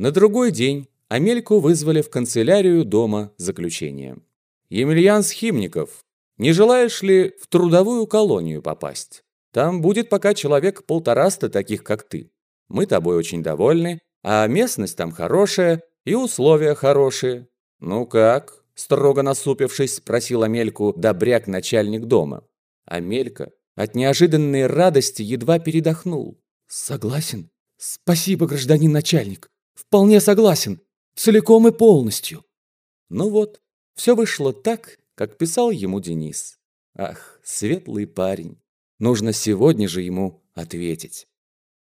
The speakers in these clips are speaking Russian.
На другой день Амельку вызвали в канцелярию дома заключения. «Емельян Схимников, не желаешь ли в трудовую колонию попасть? Там будет пока человек полтораста таких, как ты. Мы тобой очень довольны, а местность там хорошая и условия хорошие. Ну как?» Строго насупившись, спросил Амельку добряк начальник дома. Амелька от неожиданной радости едва передохнул. «Согласен. Спасибо, гражданин начальник. Вполне согласен. Целиком и полностью». Ну вот, все вышло так, как писал ему Денис. Ах, светлый парень. Нужно сегодня же ему ответить.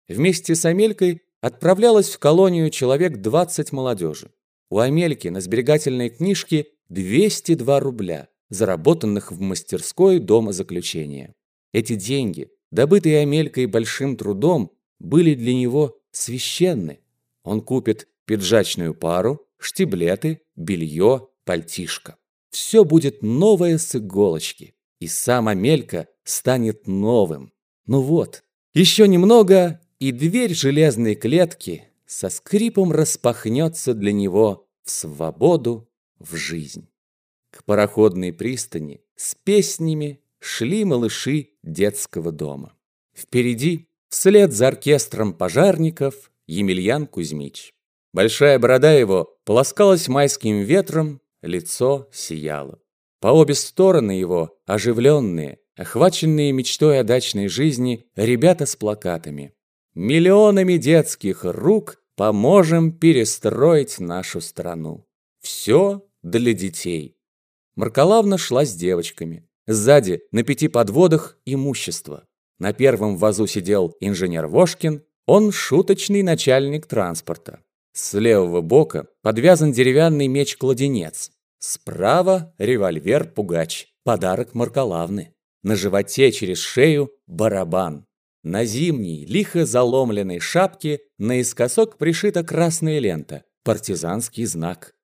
Вместе с Амелькой отправлялась в колонию человек 20 молодежи. У Амельки на сберегательной книжке 202 рубля, заработанных в мастерской дома заключения. Эти деньги, добытые Амелькой большим трудом, были для него священны. Он купит пиджачную пару, штиблеты, белье, пальтишко. Все будет новое с иголочки, и сам Амелька станет новым. Ну вот, еще немного, и дверь железной клетки со скрипом распахнется для него в свободу, в жизнь. К пароходной пристани с песнями шли малыши детского дома. Впереди, вслед за оркестром пожарников, Емельян Кузьмич. Большая борода его полоскалась майским ветром, лицо сияло. По обе стороны его, оживленные, охваченные мечтой о дачной жизни, ребята с плакатами. Миллионами детских рук поможем перестроить нашу страну. Все для детей. Маркалавна шла с девочками. Сзади, на пяти подводах, имущество. На первом вазу сидел инженер Вошкин, он шуточный начальник транспорта. С левого бока подвязан деревянный меч-кладенец. Справа револьвер-пугач, подарок Маркалавны. На животе через шею барабан. На зимней, лихо заломленной шапке наискосок пришита красная лента, партизанский знак.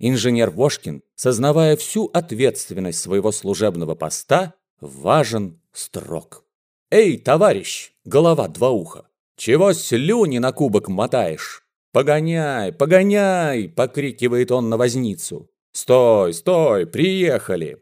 Инженер Вошкин, сознавая всю ответственность своего служебного поста, важен строг. «Эй, товарищ, голова два уха, чего слюни на кубок мотаешь?» «Погоняй, погоняй!» – покрикивает он на возницу. «Стой, стой, приехали!»